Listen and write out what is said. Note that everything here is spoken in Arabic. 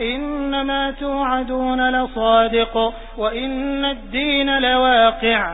إنما توعدون لصادق وإن الدين لواقع.